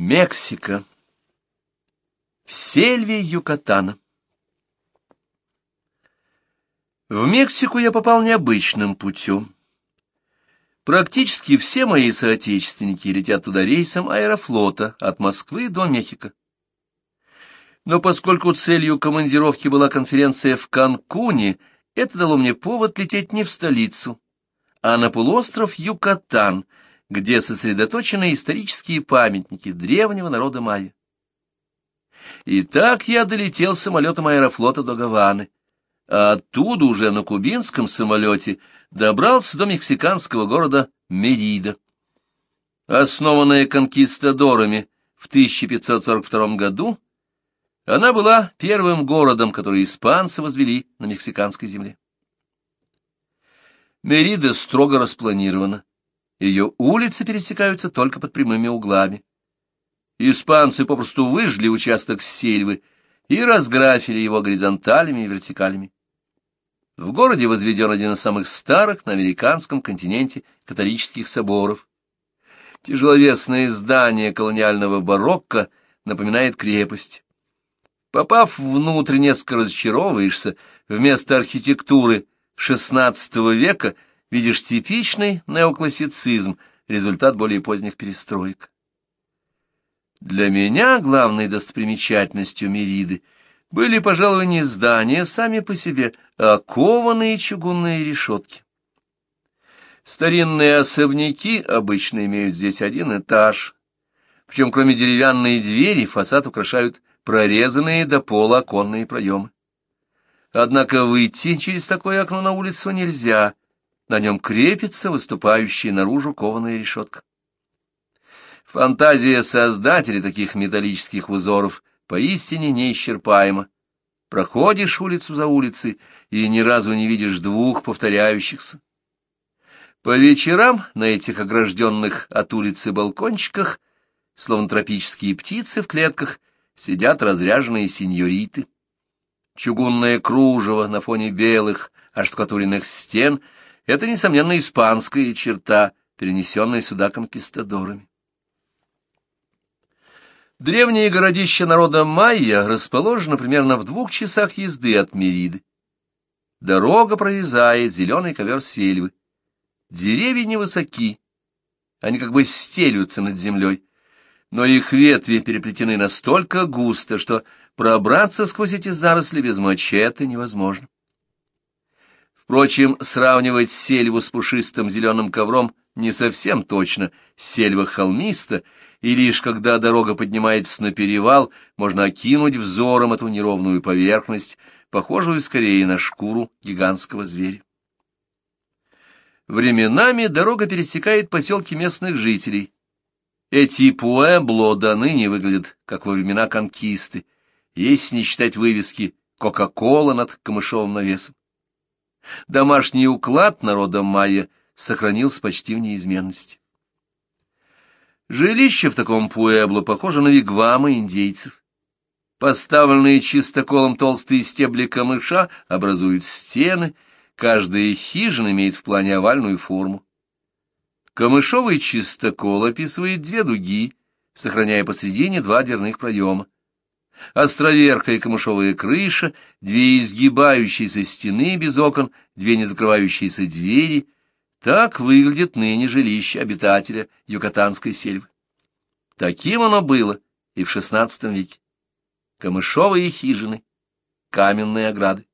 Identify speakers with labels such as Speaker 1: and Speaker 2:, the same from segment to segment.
Speaker 1: Мексика. В сельве Юкатана. В Мексику я попал необычным путем. Практически все мои соотечественники летят туда рейсом аэрофлота от Москвы до Мехико. Но поскольку целью командировки была конференция в Канкуне, это дало мне повод лететь не в столицу, а на полуостров Юкатан — где сосредоточены исторические памятники древнего народа майя. И так я долетел самолетом аэрофлота до Гаваны, а оттуда уже на кубинском самолете добрался до мексиканского города Мерида. Основанная конкистадорами в 1542 году, она была первым городом, который испанцы возвели на мексиканской земле. Мерида строго распланирована. Ее улицы пересекаются только под прямыми углами. Испанцы попросту выжгли участок сельвы и разграфили его горизонталями и вертикалями. В городе возведен один из самых старых на американском континенте католических соборов. Тяжеловесное здание колониального барокко напоминает крепость. Попав внутрь, несколько разочаровываешься, вместо архитектуры XVI века — видишь типичный неоклассицизм, результат более поздних перестроек. Для меня главной достопримечательностью Мериды были, пожалуй, не здания сами по себе, а кованые чугунные решетки. Старинные особняки обычно имеют здесь один этаж, причем кроме деревянной двери фасад украшают прорезанные до пола оконные проемы. Однако выйти через такое окно на улицу нельзя — на нем крепится выступающая наружу кованая решетка. Фантазия создателей таких металлических узоров поистине неисчерпаема. Проходишь улицу за улицей и ни разу не видишь двух повторяющихся. По вечерам на этих огражденных от улицы балкончиках, словно тропические птицы в клетках, сидят разряженные сеньориты. Чугунное кружево на фоне белых оштукатуренных стен — это, несомненно, испанская черта, перенесенная сюда конкистадорами. Древнее городище народа майя расположено примерно в двух часах езды от Мериды. Дорога прорезает зеленый ковер сельвы. Деревья невысоки, они как бы стелются над землей, но их ветви переплетены настолько густо, что пробраться сквозь эти заросли без мачете невозможно. Впрочем, сравнивать сельву с пушистым зеленым ковром не совсем точно. Сельва холмиста, и лишь когда дорога поднимается на перевал, можно окинуть взором эту неровную поверхность, похожую скорее на шкуру гигантского зверя. Временами дорога пересекает поселки местных жителей. Эти пуэбло до ныне выглядят, как во времена конкисты, если не считать вывески «Кока-кола» над камышовым навесом. Домашний уклад народа майя сохранился почти в неизменности. Жилище в таком пуэбло похоже на вигвамы индейцев. Поставленные чистоколом толстые стебли камыша образуют стены, каждая хижина имеет в плане овальную форму. Камышовый чистокол описывает две дуги, сохраняя посредине два дверных проема островерхая камышовая крыша, две изгибающиеся стены без окон, две незакрывающиеся двери. Так выглядит ныне жилище обитателя Юкатанской сельвы. Таким оно было и в XVI веке. Камышовые хижины, каменные ограды.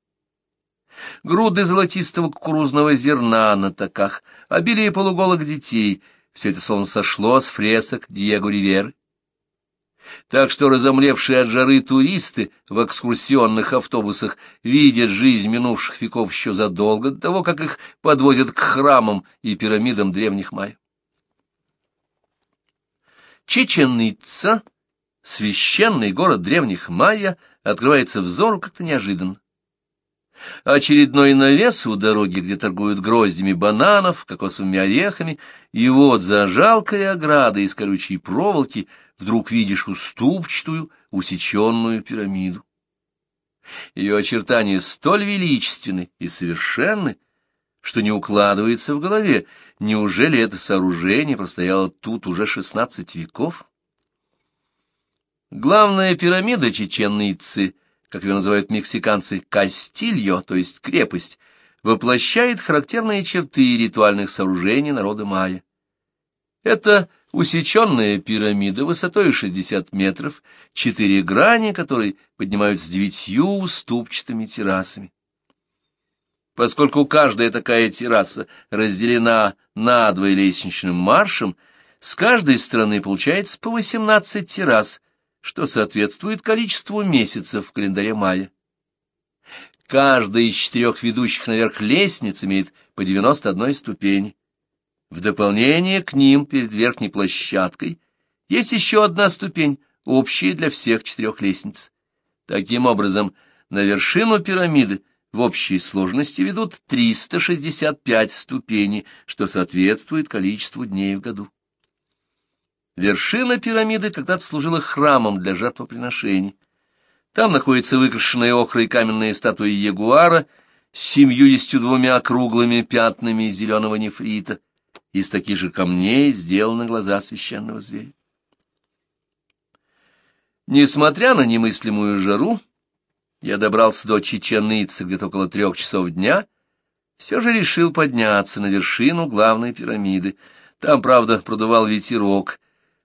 Speaker 1: Груды золотистого кукурузного зерна на таках, обилие полуголых детей — все это словно сошло с фресок Диего Риверы так что разомлевшие от жары туристы в экскурсионных автобусах видят жизнь минувших веков еще задолго до того, как их подвозят к храмам и пирамидам древних майя. Чеченица, священный город древних майя, открывается взору как-то неожиданно. Очередной навес у дороги, где торгуют гроздями бананов, кокосовыми орехами, и вот за жалкой оградой из колючей проволоки вдруг видишь уступчатую, усеченную пирамиду. Ее очертания столь величественны и совершенны, что не укладывается в голове, неужели это сооружение простояло тут уже шестнадцать веков? Главная пирамида Чечен-Итцы, как ее называют мексиканцы, Кастильо, то есть крепость, воплощает характерные черты ритуальных сооружений народа майя. Это усеченная пирамида высотой 60 метров, четыре грани которой поднимаются девятью уступчатыми террасами. Поскольку каждая такая терраса разделена надвое лестничным маршем, с каждой стороны получается по 18 террас, что соответствует количеству месяцев в календаре мая. Каждая из четырех ведущих наверх лестниц имеет по 91 ступени. В дополнение к ним перед верхней площадкой есть еще одна ступень, общая для всех четырех лестниц. Таким образом, на вершину пирамиды в общей сложности ведут 365 ступеней, что соответствует количеству дней в году. Вершина пирамиды когда-то служила храмом для жертвоприношений. Там находится выкрашенная охрой каменная статуя ягуара с семьюдесятью двумя круглыми пятнами из зеленого нефрита. Из таких же камней сделаны глаза священного зверя. Несмотря на немыслимую жару, я добрался до Чеченицы где-то около трех часов дня, все же решил подняться на вершину главной пирамиды. Там, правда, продувал ветерок.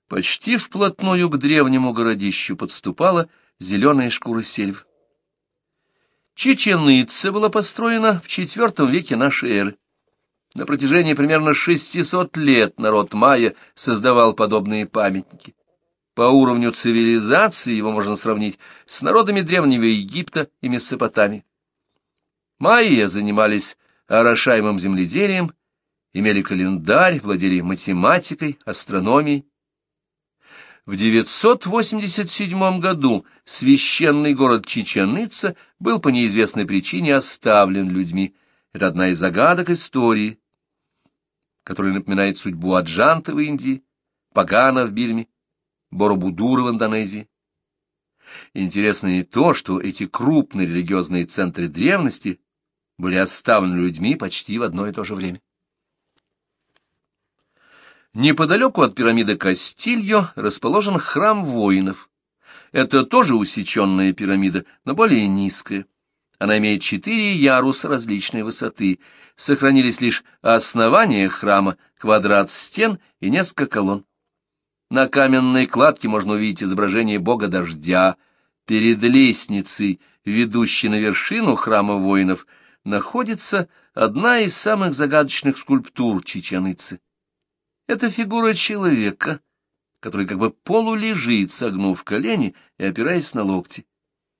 Speaker 1: Почти вплотную к древнему городищу подступала зеленая шкура сельвы. Чеченица была построена в IV веке нашей эры. На протяжении примерно 600 лет народ майя создавал подобные памятники. По уровню цивилизации его можно сравнить с народами Древнего Египта и Месопотамии. Майя занимались орошаемым земледелием, имели календарь, владели математикой, астрономией. В 987 году священный город Чичаныца был по неизвестной причине оставлен людьми. Это одна из загадок истории, которая напоминает судьбу Аджанта в Индии, Пагана в Бирме Боробудура в Индонезии. Интересно и то, что эти крупные религиозные центры древности были оставлены людьми почти в одно и то же время. Неподалеку от пирамиды Кастильо расположен храм воинов. Это тоже усеченная пирамида, но более низкая. Она имеет четыре яруса различной высоты. Сохранились лишь основания храма, квадрат стен и несколько колонн. На каменной кладке можно увидеть изображение бога дождя. Перед лестницей, ведущей на вершину храма воинов, находится одна из самых загадочных скульптур Чеченицы. Это фигура человека, который как бы полулежит, согнув колени и опираясь на локти.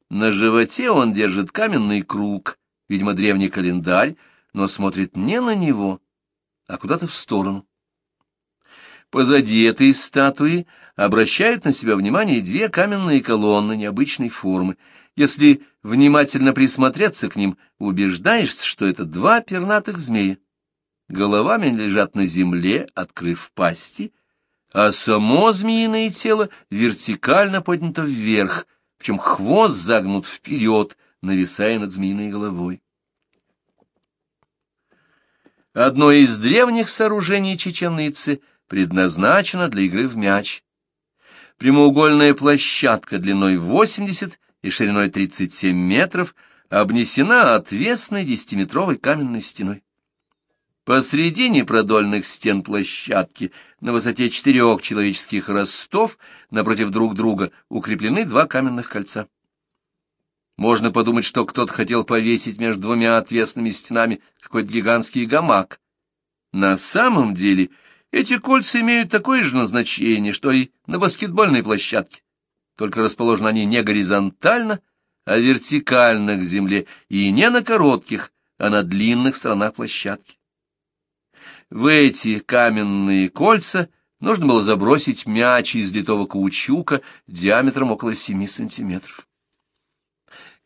Speaker 1: На животе он держит каменный круг, видимо, древний календарь, но смотрит не на него, а куда-то в сторону. Позади этой статуи обращают на себя внимание две каменные колонны необычной формы. Если внимательно присмотреться к ним, убеждаешься, что это два пернатых змея. Головами лежат на земле, открыв пасти, а само змеиное тело вертикально поднято вверх, причем хвост загнут вперед, нависая над змеиной головой. Одно из древних сооружений чеченицы предназначена для игры в мяч. Прямоугольная площадка длиной 80 и шириной 37 метров обнесена отвесной десятиметровой каменной стеной. Посредине продольных стен площадки на высоте четырех человеческих ростов напротив друг друга укреплены два каменных кольца. Можно подумать, что кто-то хотел повесить между двумя отвесными стенами какой-то гигантский гамак. На самом деле эти кольца имеют такое же назначение, что и на баскетбольной площадке, только расположены они не горизонтально, а вертикально к земле, и не на коротких, а на длинных сторонах площадки. В эти каменные кольца нужно было забросить мяч из литого каучука диаметром около семи сантиметров.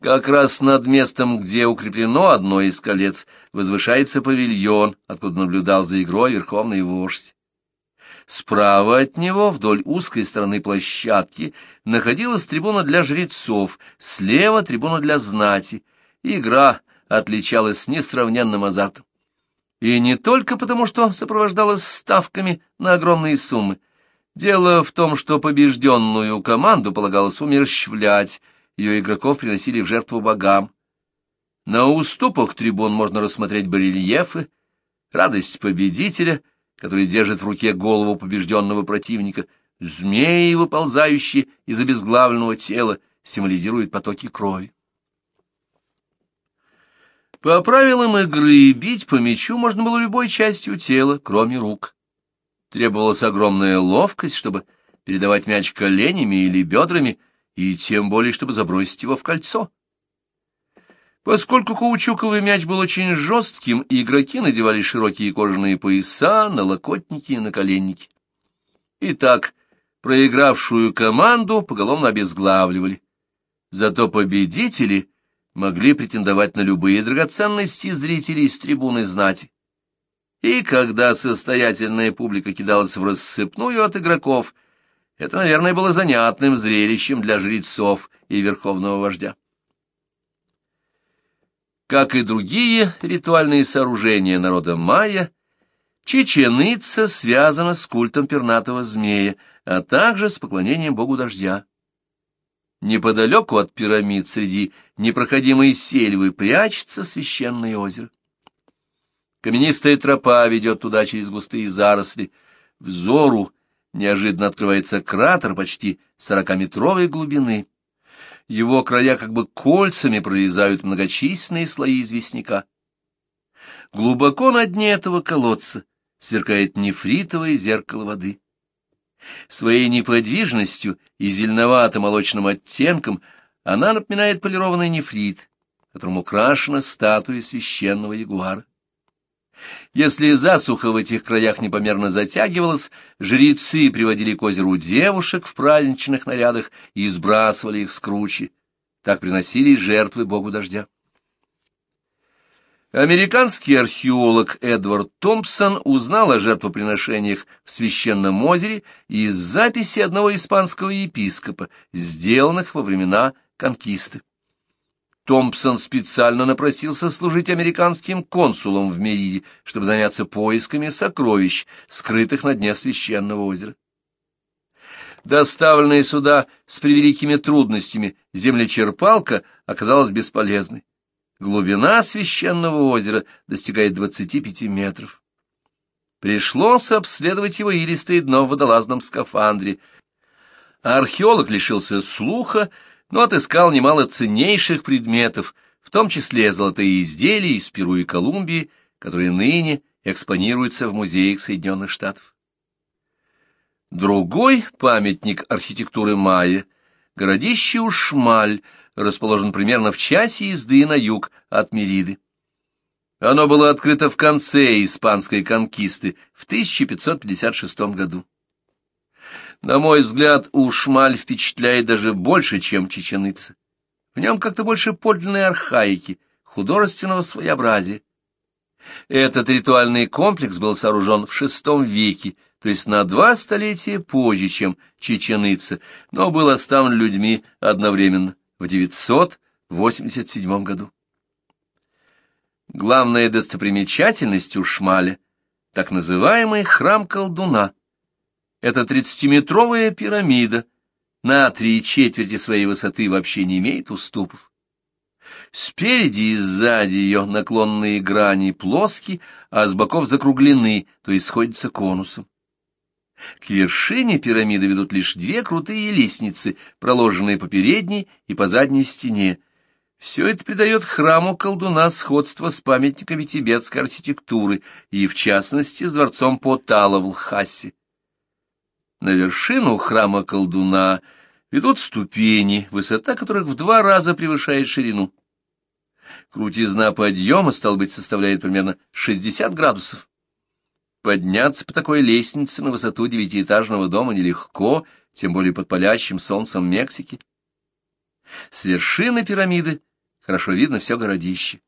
Speaker 1: Как раз над местом, где укреплено одно из колец, возвышается павильон, откуда наблюдал за игрой верховный вождь. Справа от него, вдоль узкой стороны площадки, находилась трибуна для жрецов, слева трибуна для знати. Игра отличалась несравненным азартом. И не только потому, что сопровождалась ставками на огромные суммы. Дело в том, что побежденную команду полагалось умерщвлять, ее игроков приносили в жертву богам. На уступах трибун можно рассмотреть барельефы, радость победителя, который держит в руке голову побежденного противника, змеи, выползающие из обезглавленного тела, символизируют потоки крови. По правилам игры бить по мячу можно было любой частью тела, кроме рук. Требовалась огромная ловкость, чтобы передавать мяч коленями или бедрами, и тем более, чтобы забросить его в кольцо. Поскольку каучуковый мяч был очень жестким, игроки надевали широкие кожаные пояса, налокотники и наколенники. Итак, проигравшую команду поголовно обезглавливали. Зато победители могли претендовать на любые драгоценности зрителей с трибуны знати. И когда состоятельная публика кидалась в рассыпную от игроков, это, наверное, было занятным зрелищем для жрецов и верховного вождя. Как и другие ритуальные сооружения народа майя, Чеченица связана с культом пернатого змея, а также с поклонением богу дождя. Неподалеку от пирамид среди непроходимой сельвы прячется священное озеро. Каменистая тропа ведет туда через густые заросли. Взору неожиданно открывается кратер почти сорокаметровой глубины. Его края как бы кольцами прорезают многочисленные слои известняка. Глубоко на дне этого колодца сверкает нефритовое зеркало воды. Своей неподвижностью и зеленовато-молочным оттенком она напоминает полированный нефрит, которым украшена статуя священного ягуара. Если засуха в этих краях непомерно затягивалась, жрецы приводили к озеру девушек в праздничных нарядах и сбрасывали их с кручи. Так приносили жертвы богу дождя. Американский археолог Эдвард Томпсон узнал о жертвоприношениях в Священном озере из записи одного испанского епископа, сделанных во времена конкисты. Томпсон специально напросился служить американским консулом в Мериде, чтобы заняться поисками сокровищ, скрытых на дне священного озера. Доставленная сюда с превеликими трудностями землечерпалка оказалась бесполезной. Глубина священного озера достигает 25 метров. Пришлось обследовать его илистое дно в водолазном скафандре. Археолог лишился слуха, но отыскал немало ценнейших предметов, в том числе золотые изделия из Перу и Колумбии, которые ныне экспонируются в музеях Соединенных Штатов. Другой памятник архитектуры майя — городище Ушмаль, расположен примерно в часе езды на юг от Мериды. Оно было открыто в конце испанской конкисты в 1556 году. На мой взгляд, Ушмаль впечатляет даже больше, чем чеченыца. В нем как-то больше подлинной архаики, художественного своеобразия. Этот ритуальный комплекс был сооружен в VI веке, то есть на два столетия позже, чем чеченыца, но был оставлен людьми одновременно, в 987 году. Главная достопримечательность Ушмаля — так называемый храм колдуна — эта тридцатиметровая пирамида на три четверти своей высоты вообще не имеет уступов. Спереди и сзади ее наклонные грани плоски, а с боков закруглены, то есть сходятся конусом. К вершине пирамиды ведут лишь две крутые лестницы, проложенные по передней и по задней стене. Все это придает храму колдуна сходство с памятниками тибетской архитектуры и, в частности, с дворцом Потала в Лхасе. На вершину храма колдуна ведут ступени, высота которых в два раза превышает ширину. Крутизна подъема, стал быть, составляет примерно 60 градусов. Подняться по такой лестнице на высоту девятиэтажного дома нелегко, тем более под палящим солнцем Мексики. С вершины пирамиды хорошо видно все городище.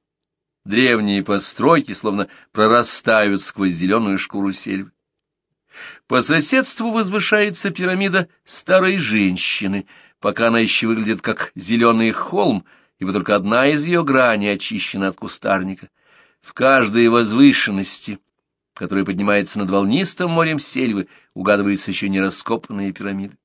Speaker 1: Древние постройки словно прорастают сквозь зеленую шкуру сельвы. По соседству возвышается пирамида старой женщины, пока она еще выглядит как зеленый холм, ибо только одна из ее граней очищена от кустарника. В каждой возвышенности которая поднимается над волнистым морем сельвы, угадываются еще не раскопанные пирамиды.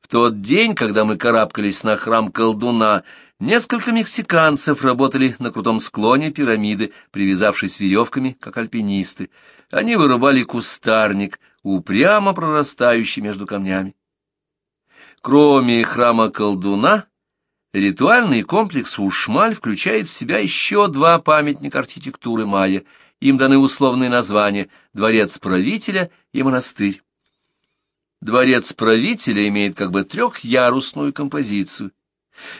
Speaker 1: В тот день, когда мы карабкались на храм колдуна, несколько мексиканцев работали на крутом склоне пирамиды, привязавшись веревками, как альпинисты. Они вырубали кустарник, упрямо прорастающий между камнями. Кроме храма колдуна, ритуальный комплекс Ушмаль включает в себя еще два памятника архитектуры майя. Им даны условные названия «Дворец правителя» и «Монастырь». Дворец правителя имеет как бы трехярусную композицию.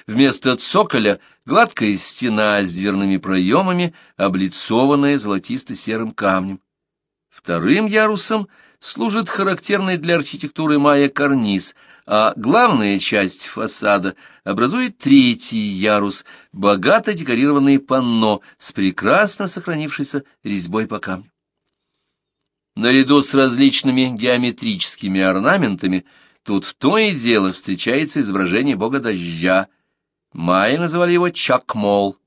Speaker 1: Вместо цоколя гладкая стена с дверными проемами, облицованная золотисто-серым камнем. Вторым ярусом служит характерный для архитектуры майя карниз, а главная часть фасада образует третий ярус, богато декорированное панно с прекрасно сохранившейся резьбой по камню. Наряду с различными геометрическими орнаментами тут то и дело встречается изображение бога дождя. Майя называли его Чакмол.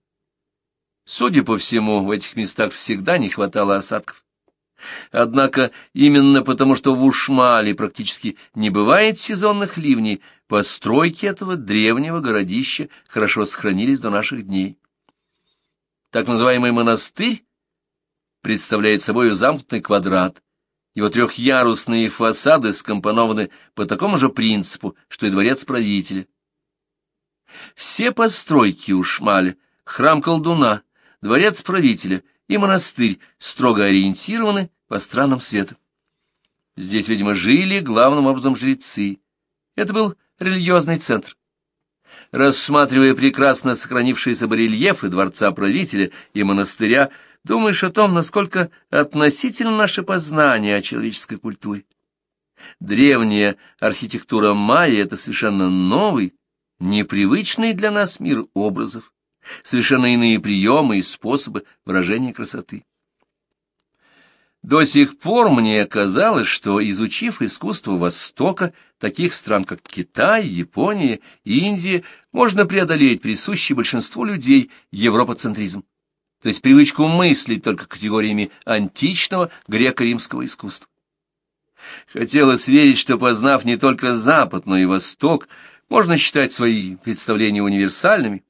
Speaker 1: Судя по всему, в этих местах всегда не хватало осадков. Однако именно потому, что в Ушмале практически не бывает сезонных ливней, постройки этого древнего городища хорошо сохранились до наших дней. Так называемый монастырь представляет собой замкнутый квадрат. Его трехъярусные фасады скомпонованы по такому же принципу, что и дворец правителя. Все постройки у Шмаля, храм колдуна, дворец правителя и монастырь строго ориентированы по странам света. Здесь, видимо, жили главным образом жрецы. Это был религиозный центр. Рассматривая прекрасно сохранившиеся барельефы дворца правителя и монастыря, думаешь о том, насколько относительно наше познание о человеческой культуре. Древняя архитектура майя — это совершенно новый, непривычный для нас мир образов, совершенно иные приемы и способы выражения красоты. До сих пор мне казалось, что, изучив искусство Востока, таких стран, как Китай, Япония, Индия, можно преодолеть присущий большинству людей европоцентризм то есть привычку мыслить только категориями античного греко-римского искусства. Хотелось верить, что, познав не только Запад, но и Восток, можно считать свои представления универсальными.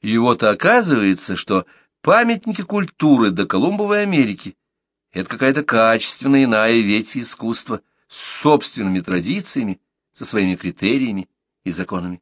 Speaker 1: И вот оказывается, что памятники культуры до Колумбовой Америки — это какая-то качественная иная ветвь искусства с собственными традициями, со своими критериями и законами.